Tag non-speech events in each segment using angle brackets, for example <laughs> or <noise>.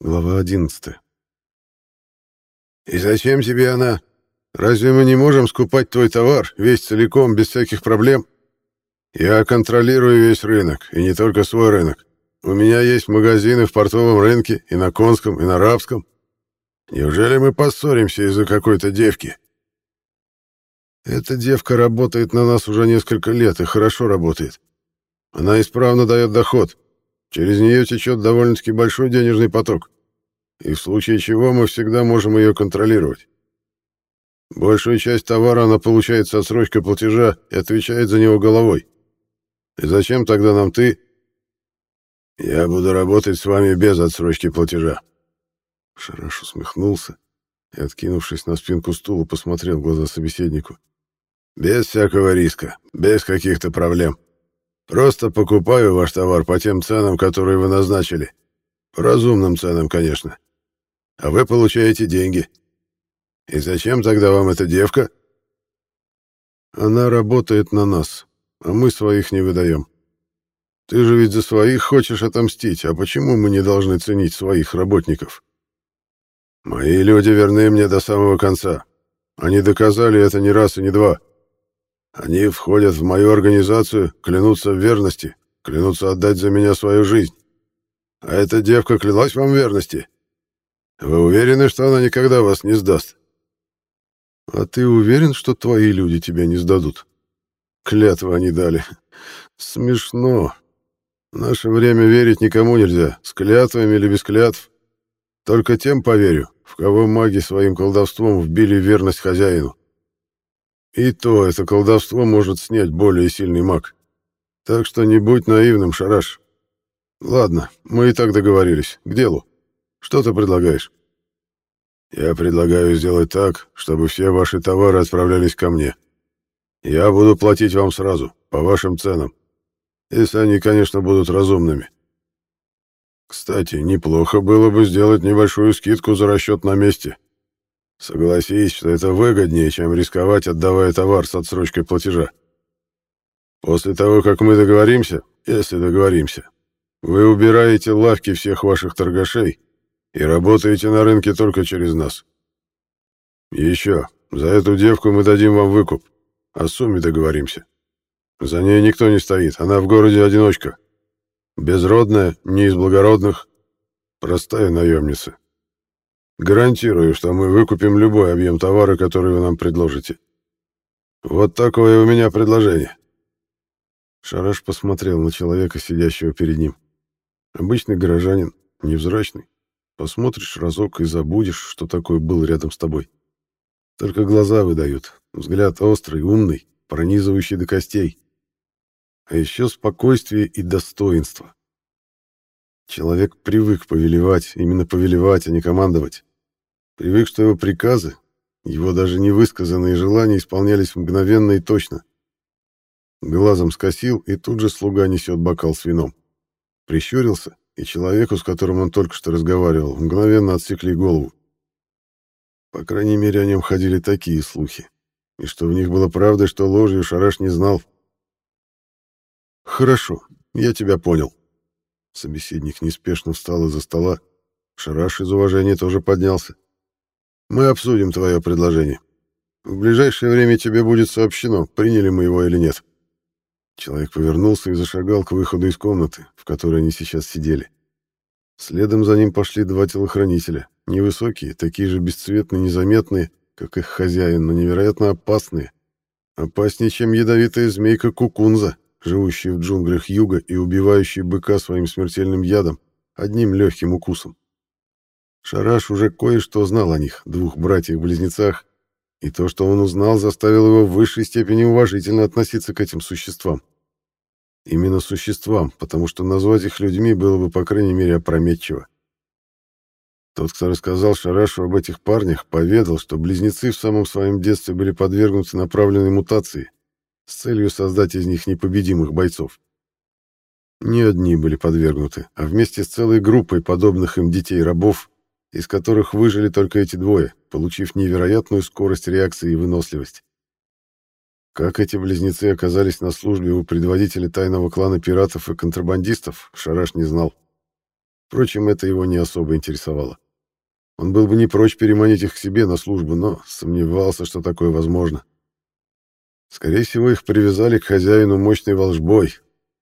Глава 11. «И зачем тебе она? Разве мы не можем скупать твой товар весь целиком, без всяких проблем? Я контролирую весь рынок, и не только свой рынок. У меня есть магазины в портовом рынке, и на конском, и на рабском. Неужели мы поссоримся из-за какой-то девки?» «Эта девка работает на нас уже несколько лет и хорошо работает. Она исправно дает доход, Через нее течет довольно-таки большой денежный поток, и в случае чего мы всегда можем ее контролировать. Большую часть товара она получает с отсрочкой платежа и отвечает за него головой. И зачем тогда нам ты? Я буду работать с вами без отсрочки платежа. Шараш усмехнулся и, откинувшись на спинку стула, посмотрел в глаза собеседнику. Без всякого риска, без каких-то проблем. Просто покупаю ваш товар по тем ценам, которые вы назначили. По разумным ценам, конечно. А вы получаете деньги. И зачем тогда вам эта девка? Она работает на нас, а мы своих не выдаем. Ты же ведь за своих хочешь отомстить, а почему мы не должны ценить своих работников? Мои люди верны мне до самого конца. Они доказали это не раз и не два. Они входят в мою организацию, клянутся в верности, клянутся отдать за меня свою жизнь. А эта девка клялась вам в верности. Вы уверены, что она никогда вас не сдаст? А ты уверен, что твои люди тебя не сдадут? Клятвы они дали. Смешно. В наше время верить никому нельзя, с клятвами или без клятв. Только тем поверю, в кого маги своим колдовством вбили верность хозяину. И то это колдовство может снять более сильный маг. Так что не будь наивным, Шараш. Ладно, мы и так договорились. К делу. Что ты предлагаешь? Я предлагаю сделать так, чтобы все ваши товары отправлялись ко мне. Я буду платить вам сразу, по вашим ценам. Если они, конечно, будут разумными. Кстати, неплохо было бы сделать небольшую скидку за расчет на месте. Согласись, что это выгоднее, чем рисковать, отдавая товар с отсрочкой платежа. После того, как мы договоримся, если договоримся, вы убираете лавки всех ваших торгашей и работаете на рынке только через нас. Еще, за эту девку мы дадим вам выкуп. О сумме договоримся. За ней никто не стоит, она в городе одиночка. Безродная, не из благородных, простая наемница. Гарантирую, что мы выкупим любой объем товара, который вы нам предложите. Вот такое у меня предложение. Шараш посмотрел на человека, сидящего перед ним. Обычный горожанин, невзрачный. Посмотришь разок и забудешь, что такое был рядом с тобой. Только глаза выдают, взгляд острый, умный, пронизывающий до костей. А еще спокойствие и достоинство. Человек привык повелевать, именно повелевать, а не командовать. Привык, что его приказы, его даже невысказанные желания исполнялись мгновенно и точно. Глазом скосил, и тут же слуга несет бокал с вином. Прищурился, и человеку, с которым он только что разговаривал, мгновенно отсекли голову. По крайней мере, о нем ходили такие слухи. И что в них было правдой, что ложью Шараш не знал. «Хорошо, я тебя понял». Собеседник неспешно встал из-за стола. Шараш из уважения тоже поднялся. Мы обсудим твое предложение. В ближайшее время тебе будет сообщено, приняли мы его или нет. Человек повернулся и зашагал к выходу из комнаты, в которой они сейчас сидели. Следом за ним пошли два телохранителя, невысокие, такие же бесцветные, незаметные, как их хозяин, но невероятно опасные. Опаснее, чем ядовитая змейка Кукунза, живущая в джунглях юга и убивающая быка своим смертельным ядом, одним легким укусом. Шараш уже кое-что знал о них, двух братьях-близнецах, и то, что он узнал, заставило его в высшей степени уважительно относиться к этим существам. Именно существам, потому что назвать их людьми было бы, по крайней мере, опрометчиво. Тот, кто рассказал Шарашу об этих парнях, поведал, что близнецы в самом своем детстве были подвергнуты направленной мутации с целью создать из них непобедимых бойцов. Не одни были подвергнуты, а вместе с целой группой подобных им детей-рабов из которых выжили только эти двое, получив невероятную скорость реакции и выносливость. Как эти близнецы оказались на службе у предводителя тайного клана пиратов и контрабандистов, Шараш не знал. Впрочем, это его не особо интересовало. Он был бы не прочь переманить их к себе на службу, но сомневался, что такое возможно. Скорее всего, их привязали к хозяину мощной волжбой,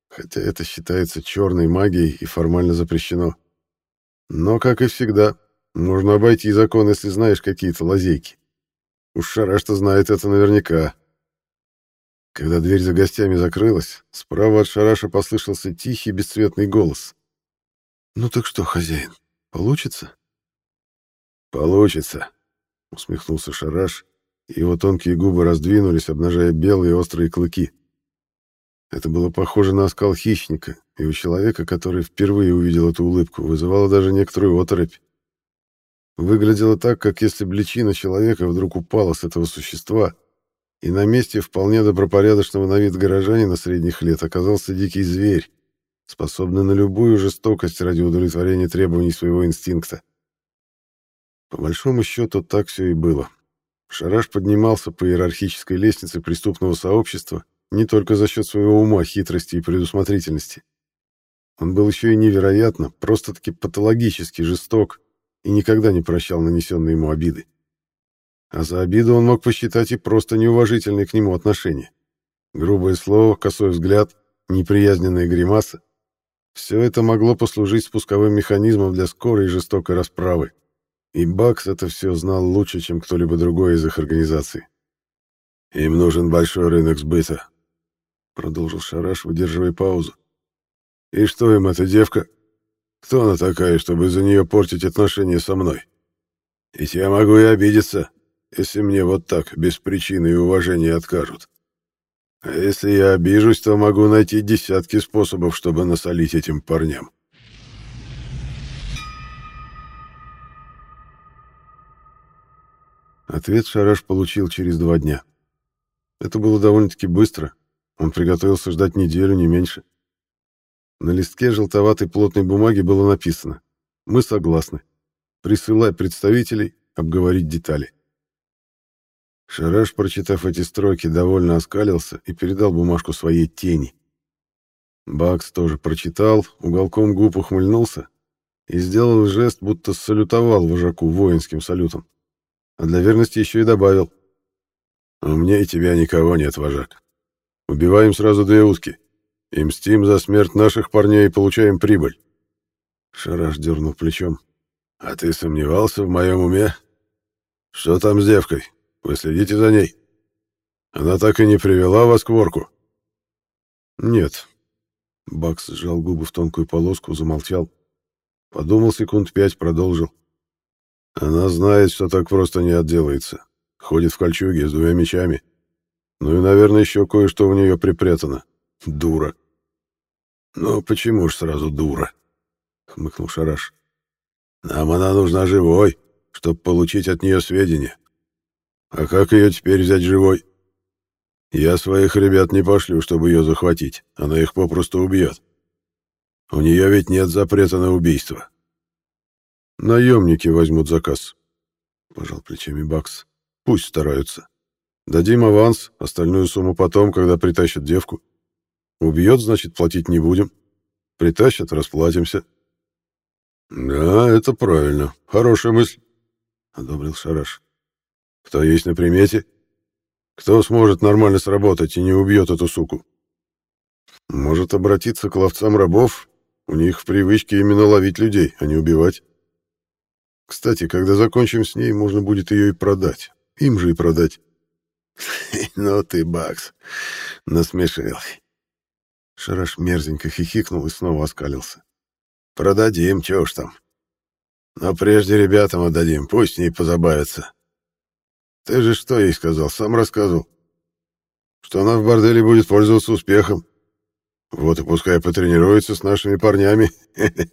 хотя это считается черной магией и формально запрещено. Но, как и всегда, можно обойти закон, если знаешь какие-то лазейки. Уж Шараш-то знает это наверняка. Когда дверь за гостями закрылась, справа от Шараша послышался тихий бесцветный голос. «Ну так что, хозяин, получится?» «Получится», — усмехнулся Шараш, и его тонкие губы раздвинулись, обнажая белые острые клыки. Это было похоже на оскал хищника, и у человека, который впервые увидел эту улыбку, вызывало даже некоторую оторопь. Выглядело так, как если бы личина человека вдруг упала с этого существа, и на месте вполне добропорядочного на вид горожанина средних лет оказался дикий зверь, способный на любую жестокость ради удовлетворения требований своего инстинкта. По большому счету, так все и было. Шараш поднимался по иерархической лестнице преступного сообщества не только за счет своего ума, хитрости и предусмотрительности. Он был еще и невероятно, просто-таки патологически жесток и никогда не прощал нанесенные ему обиды. А за обиду он мог посчитать и просто неуважительные к нему отношения. Грубое слово, косой взгляд, неприязненная гримаса — все это могло послужить спусковым механизмом для скорой и жестокой расправы. И Бакс это все знал лучше, чем кто-либо другой из их организации. «Им нужен большой рынок сбыта», — продолжил Шараш, выдерживая паузу. «И что им эта девка? Кто она такая, чтобы за нее портить отношения со мной? Ведь я могу и обидеться, если мне вот так, без причины и уважения откажут. А если я обижусь, то могу найти десятки способов, чтобы насолить этим парням. Ответ Шараш получил через два дня. Это было довольно-таки быстро. Он приготовился ждать неделю, не меньше. На листке желтоватой плотной бумаги было написано «Мы согласны. Присылай представителей, обговорить детали». Шараш, прочитав эти строки, довольно оскалился и передал бумажку своей тени. Бакс тоже прочитал, уголком губ ухмыльнулся и сделал жест, будто салютовал вожаку воинским салютом а для верности еще и добавил. «Умнее тебя никого нет, вожак. Убиваем сразу две утки. И мстим за смерть наших парней и получаем прибыль». Шараш дернул плечом. «А ты сомневался в моем уме? Что там с девкой? Вы следите за ней? Она так и не привела вас к ворку?» «Нет». Бакс сжал губы в тонкую полоску, замолчал. Подумал секунд пять, продолжил. Она знает, что так просто не отделается. Ходит в кольчуге с двумя мечами. Ну и, наверное, еще кое-что у нее припрятано. Дура. «Ну, почему ж сразу дура?» — хмыкнул Шараш. «Нам она нужна живой, чтобы получить от нее сведения. А как ее теперь взять живой? Я своих ребят не пошлю, чтобы ее захватить. Она их попросту убьет. У нее ведь нет запрета на убийство. Наемники возьмут заказ. Пожал плечами Бакс. Пусть стараются. Дадим аванс, остальную сумму потом, когда притащат девку. Убьет, значит, платить не будем. Притащат, расплатимся. Да, это правильно. Хорошая мысль, одобрил Шараш. Кто есть на примете? Кто сможет нормально сработать и не убьет эту суку? Может обратиться к ловцам рабов. У них в привычке именно ловить людей, а не убивать. Кстати, когда закончим с ней, можно будет ее и продать. Им же и продать. <laughs> Ну ты, Бакс, насмешил. Шараш мерзенько хихикнул и снова оскалился. Продадим, чё уж там. Но прежде ребятам отдадим, пусть с ней позабавятся. Ты же что ей сказал, сам рассказывал? Что она в борделе будет пользоваться успехом. Вот и пускай потренируется с нашими парнями. <laughs>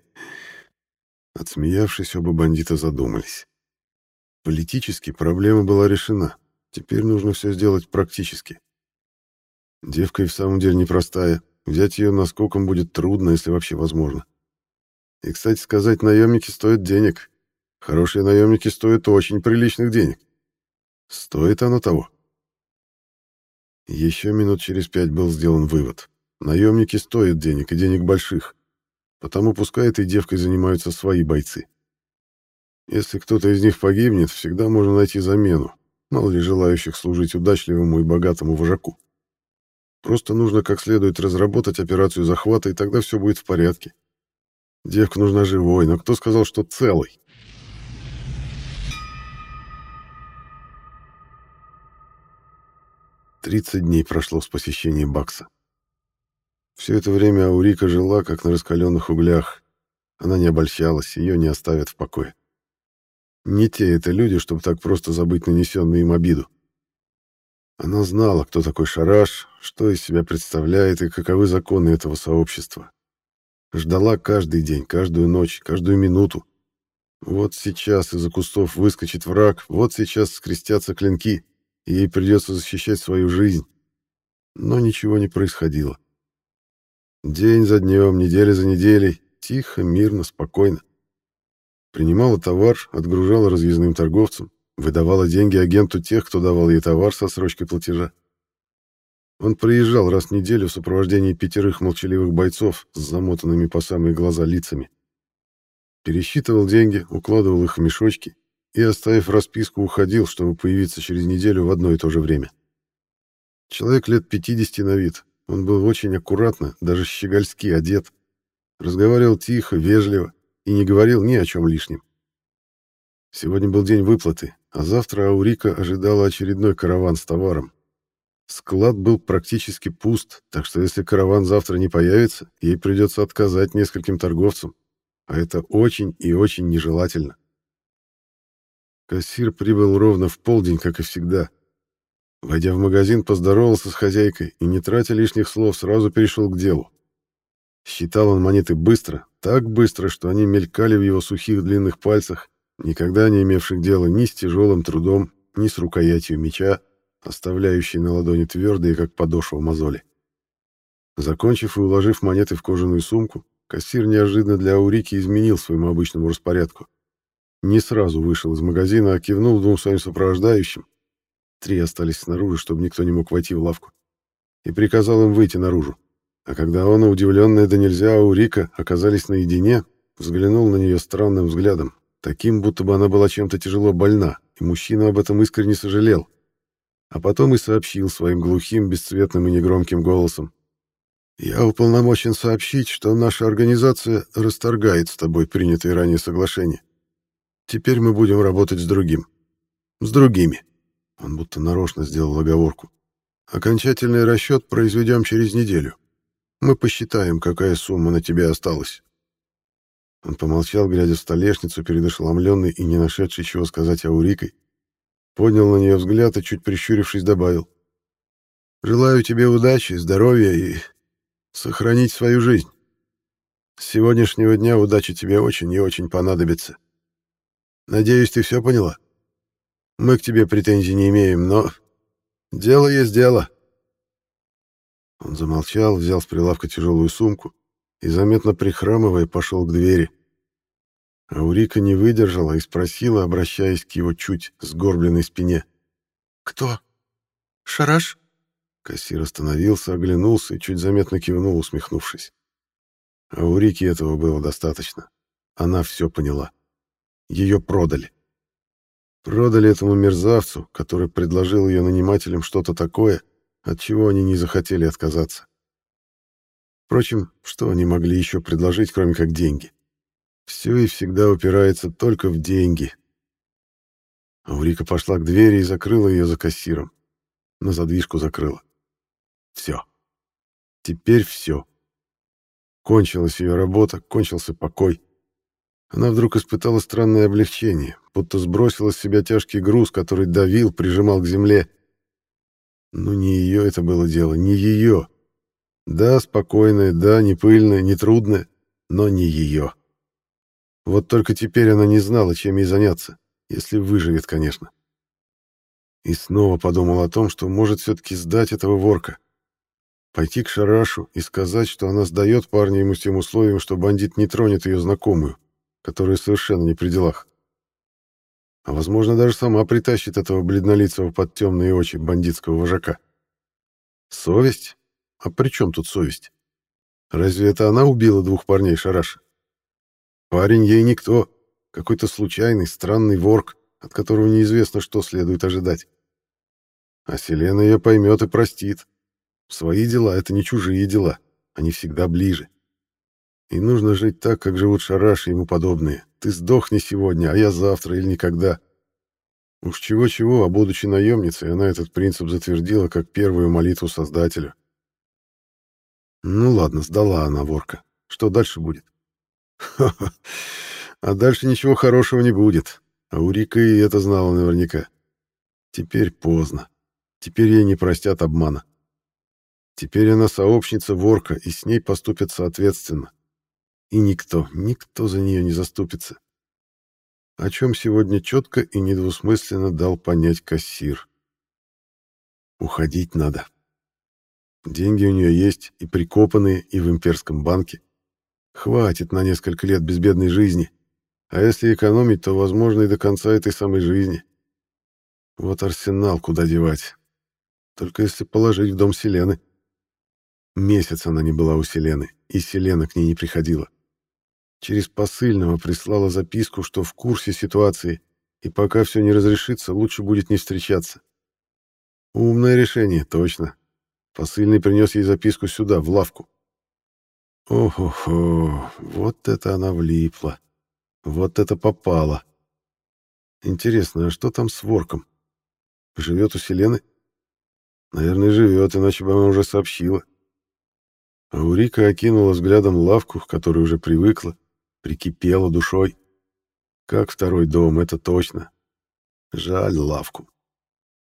Отсмеявшись, оба бандита задумались. Политически проблема была решена. Теперь нужно все сделать практически. Девка и в самом деле непростая. Взять ее наскоком будет трудно, если вообще возможно. И, кстати сказать, наемники стоят денег. Хорошие наемники стоят очень приличных денег. Стоит оно того. Еще минут через пять был сделан вывод. Наемники стоят денег, и денег больших. потому пускай этой девкой занимаются свои бойцы. Если кто-то из них погибнет, всегда можно найти замену, мало ли желающих служить удачливому и богатому вожаку. Просто нужно как следует разработать операцию захвата, и тогда все будет в порядке. Девка нужна живой, но кто сказал, что целой? Тридцать дней прошло с посещением Бакса. Все это время Аурика жила, как на раскаленных углях. Она не обольщалась, ее не оставят в покое. Не те это люди, чтобы так просто забыть нанесенную им обиду. Она знала, кто такой Шараш, что из себя представляет и каковы законы этого сообщества. Ждала каждый день, каждую ночь, каждую минуту. Вот сейчас из-за кустов выскочит враг, вот сейчас скрестятся клинки, и ей придется защищать свою жизнь. Но ничего не происходило. День за днем, неделя за неделей, тихо, мирно, спокойно. Принимала товар, отгружала разъездным торговцам, выдавала деньги агенту тех, кто давал ей товар со срочкой платежа. Он приезжал раз в неделю в сопровождении пятерых молчаливых бойцов с замотанными по самые глаза лицами. Пересчитывал деньги, укладывал их в мешочки и, оставив расписку, уходил, чтобы появиться через неделю в одно и то же время. Человек лет 50 на вид. Он был очень аккуратно, даже щегольски одет. Разговаривал тихо, вежливо, и не говорил ни о чем лишнем. Сегодня был день выплаты, а завтра Аурика ожидала очередной караван с товаром. Склад был практически пуст, так что если караван завтра не появится, ей придется отказать нескольким торговцам, а это очень и очень нежелательно. Кассир прибыл ровно в полдень, как и всегда. Войдя в магазин, поздоровался с хозяйкой и, не тратя лишних слов, сразу перешел к делу. Считал он монеты быстро, так быстро, что они мелькали в его сухих длинных пальцах, никогда не имевших дела ни с тяжелым трудом, ни с рукоятью меча, оставляющей на ладони твердые, как подошва мозоли. Закончив и уложив монеты в кожаную сумку, кассир неожиданно для Аурики изменил своему обычному распорядку. Не сразу вышел из магазина, а кивнул двум своим сопровождающим. Три остались снаружи, чтобы никто не мог войти в лавку. И приказал им выйти наружу. А когда он, удивленная да нельзя, Аурика оказались наедине, взглянул на нее странным взглядом, таким, будто бы она была чем-то тяжело больна, и мужчина об этом искренне сожалел. А потом и сообщил своим глухим, бесцветным и негромким голосом. «Я уполномочен сообщить, что наша организация расторгает с тобой принятые ранее соглашения. Теперь мы будем работать с другим. С другими». Он будто нарочно сделал оговорку. «Окончательный расчет произведем через неделю. Мы посчитаем, какая сумма на тебе осталась». Он помолчал, глядя в столешницу перед ошеломленной и не нашедшей чего сказать Аурикой. Поднял на нее взгляд и, чуть прищурившись, добавил. «Желаю тебе удачи, здоровья и сохранить свою жизнь. С сегодняшнего дня удача тебе очень и очень понадобится. Надеюсь, ты все поняла? Мы к тебе претензий не имеем, но дело есть дело». Он замолчал, взял с прилавка тяжелую сумку и, заметно прихрамывая, пошел к двери. Аурика не выдержала и спросила, обращаясь к его чуть сгорбленной спине. «Кто? Шараш?» Кассир остановился, оглянулся и чуть заметно кивнул, усмехнувшись. Аурике этого было достаточно. Она все поняла. Ее продали. Продали этому мерзавцу, который предложил ее нанимателям что-то такое, от чего они не захотели отказаться. Впрочем, что они могли еще предложить, кроме как деньги? Все и всегда упирается только в деньги. Аурика пошла к двери и закрыла ее за кассиром. На задвижку закрыла. Все. Теперь все. Кончилась ее работа, кончился покой. Она вдруг испытала странное облегчение, будто сбросила с себя тяжкий груз, который давил, прижимал к земле, ну, не ее это было дело, не ее. Да, спокойная, да, не пыльная, не трудная, но не ее. Вот только теперь она не знала, чем ей заняться, если выживет, конечно. И снова подумал о том, что может все-таки сдать этого ворка. Пойти к Шарашу и сказать, что она сдает парня ему с тем условием, что бандит не тронет ее знакомую, которая совершенно не при делах. А, возможно, даже сама притащит этого бледнолицего под темные очи бандитского вожака. Совесть? А при чем тут совесть? Разве это она убила двух парней Шараша? Парень ей никто, какой-то случайный, странный ворк, от которого неизвестно, что следует ожидать. А Селена ее поймет и простит. Свои дела — это не чужие дела, они всегда ближе. И нужно жить так, как живут Шараш и ему подобные. Ты сдохни сегодня, а я завтра или никогда. Уж чего-чего, а будучи наемницей, она этот принцип затвердила как первую молитву Создателю. Ну ладно, сдала она, ворка. Что дальше будет? А дальше ничего хорошего не будет. А Урика и это знала наверняка. Теперь поздно. Теперь ей не простят обмана. Теперь она сообщница ворка, и с ней поступят соответственно. И никто, никто за нее не заступится. О чем сегодня четко и недвусмысленно дал понять кассир. Уходить надо. Деньги у нее есть, и прикопанные, и в имперском банке. Хватит на несколько лет безбедной жизни. А если экономить, то, возможно, и до конца этой самой жизни. Вот арсенал куда девать. Только если положить в дом Селены. Месяц она не была у Селены, и Селена к ней не приходила. Через посыльного прислала записку, что в курсе ситуации, и пока все не разрешится, лучше будет не встречаться. Умное решение, точно. Посыльный принес ей записку сюда, в лавку. Ох-охо, вот это она влипла. Вот это попало. Интересно, а что там с ворком? Живет у Селены? Наверное, живет, иначе бы она уже сообщила. Аурика окинула взглядом лавку, к которой уже привыкла, прикипела душой. Как второй дом, это точно. Жаль лавку.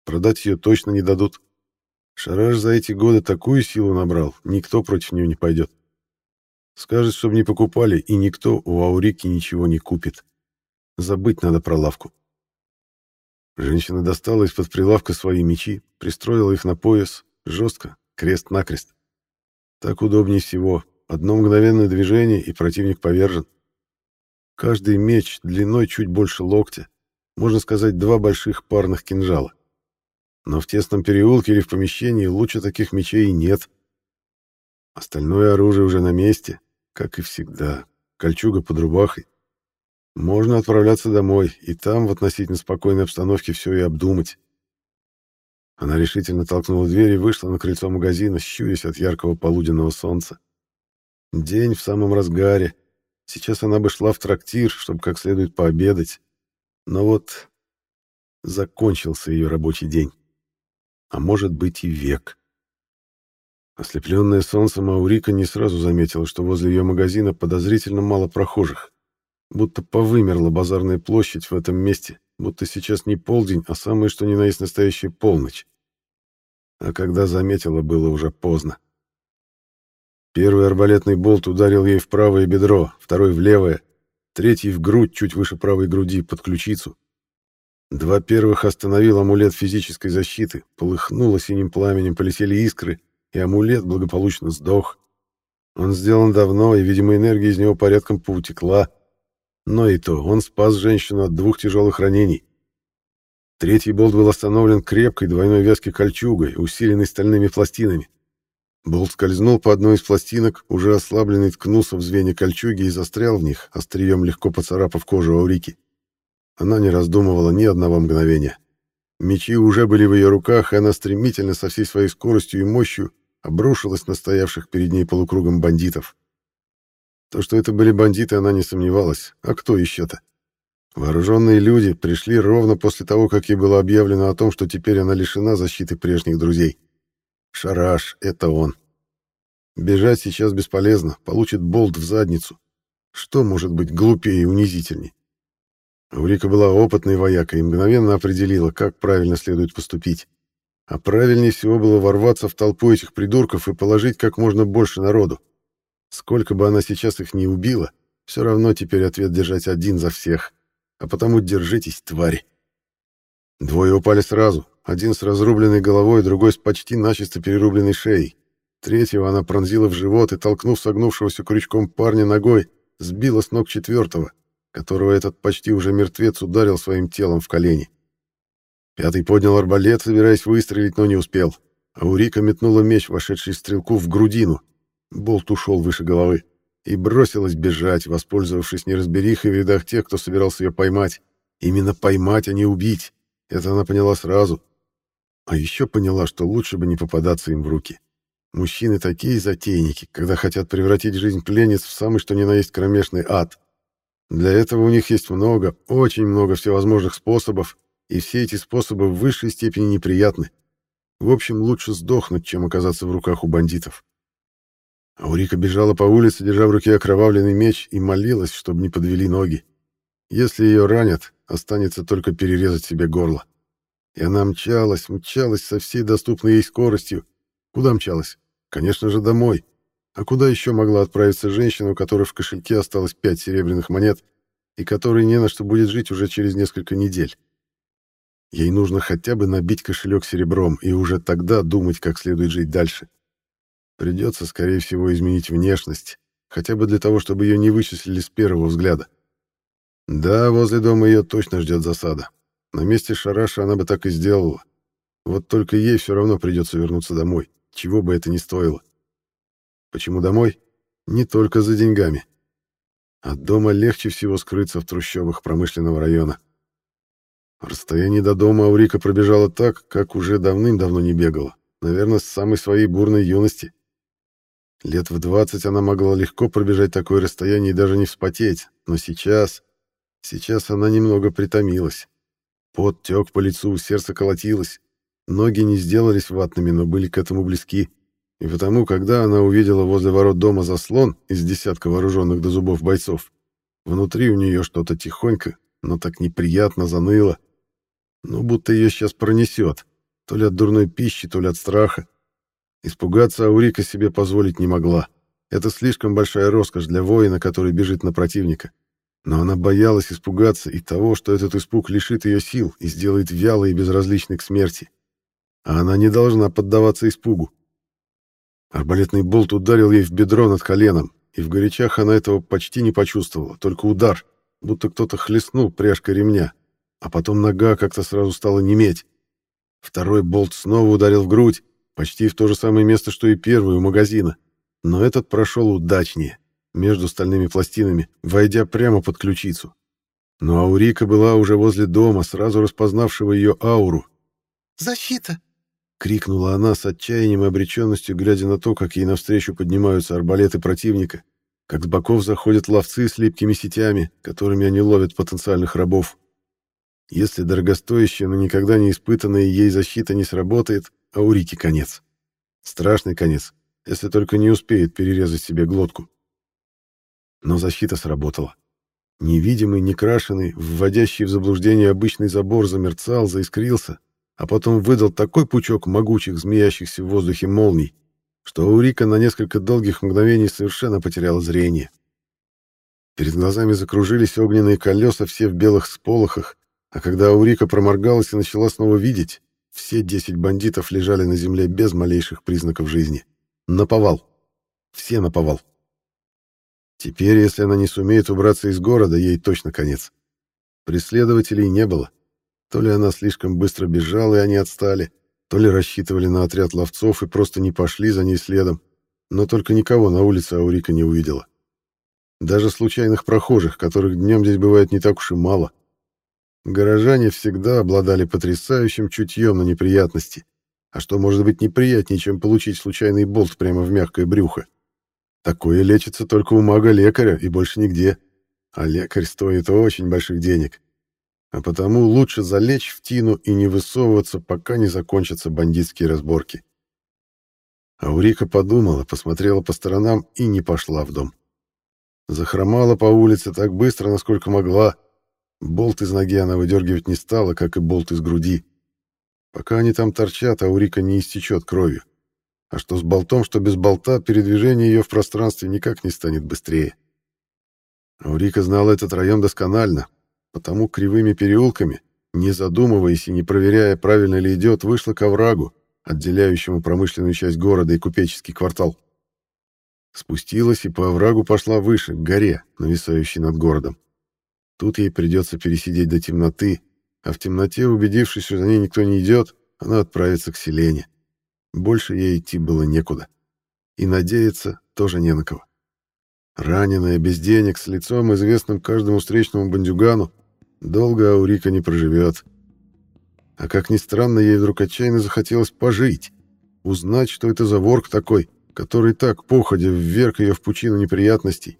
Продать ее точно не дадут. Шараш за эти годы такую силу набрал, никто против нее не пойдет. Скажет, чтобы не покупали, и никто у Аурики ничего не купит. Забыть надо про лавку. Женщина достала из-под прилавка свои мечи, пристроила их на пояс, жестко, крест-накрест. Так удобнее всего. Одно мгновенное движение, и противник повержен. Каждый меч длиной чуть больше локтя. Можно сказать, два больших парных кинжала. Но в тесном переулке или в помещении лучше таких мечей нет. Остальное оружие уже на месте, как и всегда. Кольчуга под рубахой. Можно отправляться домой, и там в относительно спокойной обстановке все и обдумать. Она решительно толкнула дверь и вышла на крыльцо магазина, щурясь от яркого полуденного солнца. День в самом разгаре. Сейчас она бы шла в трактир, чтобы как следует пообедать. Но вот закончился ее рабочий день. А может быть и век. Ослепленная солнцем Аурика не сразу заметила, что возле ее магазина подозрительно мало прохожих. Будто повымерла базарная площадь в этом месте, будто сейчас не полдень, а самое что ни на есть настоящая полночь. А когда заметила, было уже поздно. Первый арбалетный болт ударил ей в правое бедро, второй в левое, третий в грудь чуть выше правой груди, под ключицу. Два первых остановил амулет физической защиты, полыхнуло синим пламенем, полетели искры, и амулет благополучно сдох. Он сделан давно, и, видимо, энергия из него порядком поутекла. Но и то, он спас женщину от двух тяжелых ранений. Третий болт был остановлен крепкой двойной вязкой кольчугой, усиленной стальными пластинами. Болт скользнул по одной из пластинок, уже ослабленный ткнулся в звенья кольчуги и застрял в них, острием легко поцарапав кожу Аурики. Она не раздумывала ни одного мгновения. Мечи уже были в ее руках, и она стремительно со всей своей скоростью и мощью обрушилась на стоявших перед ней полукругом бандитов. То, что это были бандиты, она не сомневалась. А кто еще-то? Вооруженные люди пришли ровно после того, как ей было объявлено о том, что теперь она лишена защиты прежних друзей. Шараш — это он. Бежать сейчас бесполезно, получит болт в задницу. Что может быть глупее и унизительней? Урика была опытной воякой и мгновенно определила, как правильно следует поступить. А правильнее всего было ворваться в толпу этих придурков и положить как можно больше народу. Сколько бы она сейчас их не убила, все равно теперь ответ держать один за всех. А потому держитесь, твари. Двое упали сразу. Один с разрубленной головой, другой с почти начисто перерубленной шеей. Третьего она пронзила в живот и, толкнув согнувшегося крючком парня ногой, сбила с ног четвертого, которого этот почти уже мертвец ударил своим телом в колени. Пятый поднял арбалет, собираясь выстрелить, но не успел. А Урика метнула меч, вошедший стрелку, в грудину. Болт ушел выше головы и бросилась бежать, воспользовавшись неразберихой в рядах тех, кто собирался ее поймать. Именно поймать, а не убить. Это она поняла сразу. А еще поняла, что лучше бы не попадаться им в руки. Мужчины такие затейники, когда хотят превратить жизнь пленниц в самый что ни на есть кромешный ад. Для этого у них есть много, очень много всевозможных способов, и все эти способы в высшей степени неприятны. В общем, лучше сдохнуть, чем оказаться в руках у бандитов. Аурика бежала по улице, держа в руке окровавленный меч, и молилась, чтобы не подвели ноги. Если ее ранят, останется только перерезать себе горло. И она мчалась, мчалась со всей доступной ей скоростью. Куда мчалась? Конечно же, домой. А куда еще могла отправиться женщина, у которой в кошельке осталось пять серебряных монет, и которой не на что будет жить уже через несколько недель? Ей нужно хотя бы набить кошелек серебром и уже тогда думать, как следует жить дальше. Придется, скорее всего, изменить внешность, хотя бы для того, чтобы ее не вычислили с первого взгляда. Да, возле дома ее точно ждет засада. На месте Шараша она бы так и сделала. Вот только ей все равно придется вернуться домой, чего бы это ни стоило. Почему домой? Не только за деньгами. От дома легче всего скрыться в трущобах промышленного района. Расстояние до дома Аурика пробежала так, как уже давным-давно не бегала. Наверное, с самой своей бурной юности. Лет в двадцать она могла легко пробежать такое расстояние и даже не вспотеть. Но сейчас... Сейчас она немного притомилась. Пот тек по лицу, сердце колотилось. Ноги не сделались ватными, но были к этому близки. И потому, когда она увидела возле ворот дома заслон из десятка вооруженных до зубов бойцов, внутри у нее что-то тихонько, но так неприятно заныло, ну, будто ее сейчас пронесет. То ли от дурной пищи, то ли от страха. Испугаться Аурика себе позволить не могла. Это слишком большая роскошь для воина, который бежит на противника. Но она боялась испугаться и того, что этот испуг лишит ее сил и сделает вялой и безразличной к смерти. А она не должна поддаваться испугу. Арбалетный болт ударил ей в бедро над коленом, и в горячах она этого почти не почувствовала, только удар, будто кто-то хлестнул пряжкой ремня, а потом нога как-то сразу стала неметь. Второй болт снова ударил в грудь, почти в то же самое место, что и первый у магазина. Но этот прошел удачнее, между стальными пластинами, войдя прямо под ключицу. Но Аурика была уже возле дома, сразу распознавшего ее ауру. «Защита!» — крикнула она с отчаянием и обреченностью, глядя на то, как ей навстречу поднимаются арбалеты противника, как с боков заходят ловцы с липкими сетями, которыми они ловят потенциальных рабов. Если дорогостоящая, но никогда не испытанная ей защита не сработает, а у Рики конец. Страшный конец, если только не успеет перерезать себе глотку. Но защита сработала. Невидимый, некрашенный, вводящий в заблуждение обычный забор замерцал, заискрился, а потом выдал такой пучок могучих, змеящихся в воздухе молний, что Аурика на несколько долгих мгновений совершенно потеряла зрение. Перед глазами закружились огненные колеса, все в белых сполохах, а когда Аурика проморгалась и начала снова видеть, все десять бандитов лежали на земле без малейших признаков жизни. Наповал. Все наповал. Теперь, если она не сумеет убраться из города, ей точно конец. Преследователей не было. То ли она слишком быстро бежала, и они отстали, то ли рассчитывали на отряд ловцов и просто не пошли за ней следом. Но только никого на улице Аурика не увидела. Даже случайных прохожих, которых днем здесь бывает не так уж и мало. Горожане всегда обладали потрясающим чутьем на неприятности. А что может быть неприятнее, чем получить случайный болт прямо в мягкое брюхо? Такое лечится только у мага-лекаря и больше нигде. А лекарь стоит очень больших денег. А потому лучше залечь в тину и не высовываться, пока не закончатся бандитские разборки. Аурика подумала, посмотрела по сторонам и не пошла в дом. Захромала по улице так быстро, насколько могла, Болт из ноги она выдергивать не стала, как и болт из груди. Пока они там торчат, Аурика не истечет кровью. А что с болтом, что без болта, передвижение ее в пространстве никак не станет быстрее. Аурика знала этот район досконально, потому кривыми переулками, не задумываясь и не проверяя, правильно ли идет, вышла к оврагу, отделяющему промышленную часть города и купеческий квартал. Спустилась и по оврагу пошла выше, к горе, нависающей над городом. Тут ей придется пересидеть до темноты, а в темноте, убедившись, что за ней никто не идет, она отправится к Селене. Больше ей идти было некуда. и надеяться тоже не на кого. Раненая, без денег, с лицом, известным каждому встречному бандюгану, долго Аурика не проживет. А как ни странно, ей вдруг отчаянно захотелось пожить, узнать, что это за ворк такой, который так, походя, вверг ее в пучину неприятностей,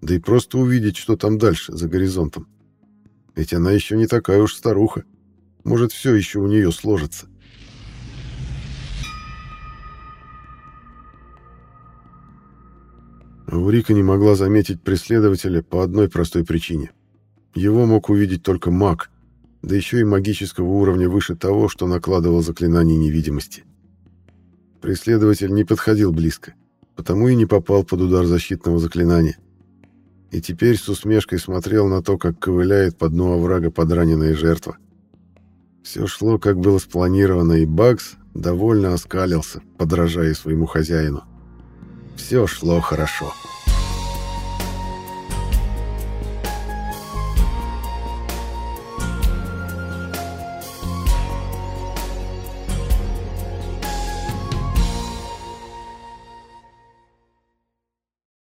да и просто увидеть, что там дальше, за горизонтом. Ведь она еще не такая уж старуха. Может, все еще у нее сложится. Аурика не могла заметить преследователя по одной простой причине. Его мог увидеть только маг, да еще и магического уровня выше того, что накладывал заклинание невидимости. Преследователь не подходил близко, потому и не попал под удар защитного заклинания. И теперь с усмешкой смотрел на то, как ковыляет по дну оврага подраненная жертва. Все шло, как было спланировано, и Бакс довольно оскалился, подражая своему хозяину. Все шло хорошо.